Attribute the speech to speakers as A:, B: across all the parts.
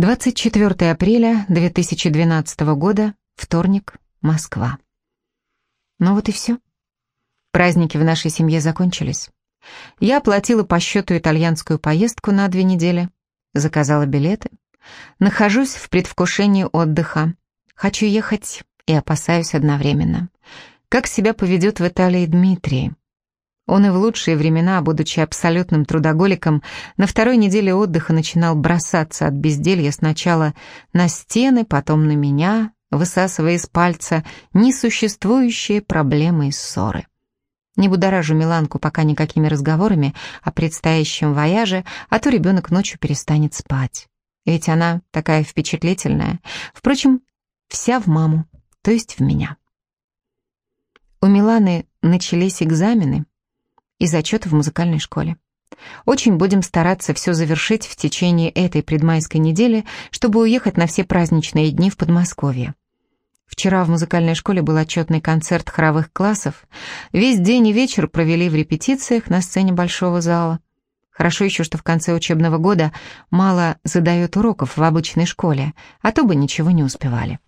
A: 24 апреля 2012 года, вторник, Москва. Ну вот и все. Праздники в нашей семье закончились. Я оплатила по счету итальянскую поездку на две недели, заказала билеты. Нахожусь в предвкушении отдыха. Хочу ехать и опасаюсь одновременно. Как себя поведет в Италии Дмитрий? Он и в лучшие времена, будучи абсолютным трудоголиком, на второй неделе отдыха начинал бросаться от безделья сначала на стены, потом на меня, высасывая из пальца несуществующие проблемы и ссоры. Не будоражу Миланку пока никакими разговорами о предстоящем вояже, а то ребенок ночью перестанет спать. Ведь она такая впечатлительная. Впрочем, вся в маму, то есть в меня. У Миланы начались экзамены, и зачеты в музыкальной школе. Очень будем стараться все завершить в течение этой предмайской недели, чтобы уехать на все праздничные дни в Подмосковье. Вчера в музыкальной школе был отчетный концерт хоровых классов. Весь день и вечер провели в репетициях на сцене большого зала. Хорошо еще, что в конце учебного года мало задают уроков в обычной школе, а то бы ничего не успевали.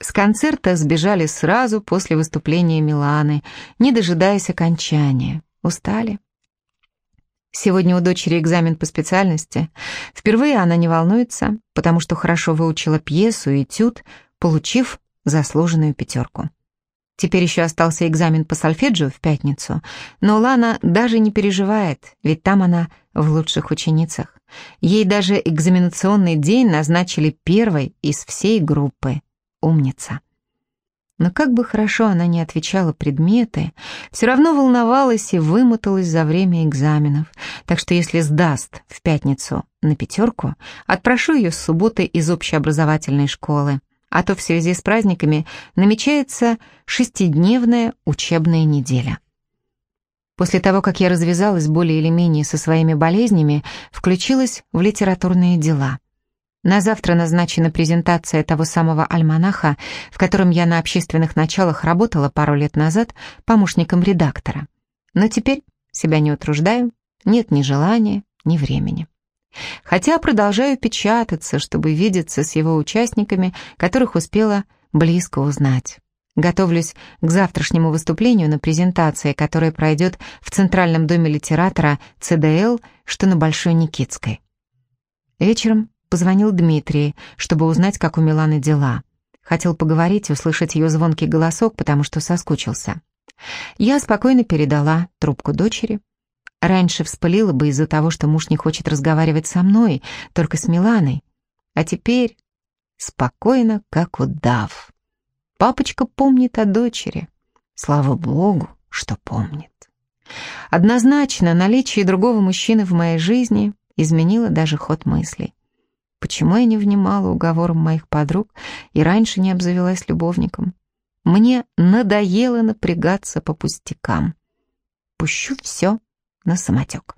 A: С концерта сбежали сразу после выступления Миланы, не дожидаясь окончания. Устали? Сегодня у дочери экзамен по специальности. Впервые она не волнуется, потому что хорошо выучила пьесу и этюд, получив заслуженную пятерку. Теперь еще остался экзамен по сольфеджио в пятницу, но Лана даже не переживает, ведь там она в лучших ученицах. Ей даже экзаменационный день назначили первой из всей группы. Умница. Но как бы хорошо она не отвечала предметы, все равно волновалась и вымоталась за время экзаменов. Так что если сдаст в пятницу на пятерку, отпрошу ее с субботы из общеобразовательной школы. А то в связи с праздниками намечается шестидневная учебная неделя. После того, как я развязалась более или менее со своими болезнями, включилась в литературные дела – на завтра назначена презентация того самого альманаха, в котором я на общественных началах работала пару лет назад помощником редактора. Но теперь себя не утруждаю, нет ни желания, ни времени. Хотя продолжаю печататься, чтобы видеться с его участниками, которых успела близко узнать. Готовлюсь к завтрашнему выступлению на презентации, которая пройдет в Центральном доме литератора ЦДЛ, что на Большой Никитской. Вечером Позвонил Дмитрий, чтобы узнать, как у Миланы дела. Хотел поговорить, услышать ее звонкий голосок, потому что соскучился. Я спокойно передала трубку дочери. Раньше вспылила бы из-за того, что муж не хочет разговаривать со мной, только с Миланой. А теперь спокойно, как удав. Папочка помнит о дочери. Слава богу, что помнит. Однозначно, наличие другого мужчины в моей жизни изменило даже ход мыслей. Почему я не внимала уговорам моих подруг и раньше не обзавелась любовником? Мне надоело напрягаться по пустякам. Пущу все на самотек.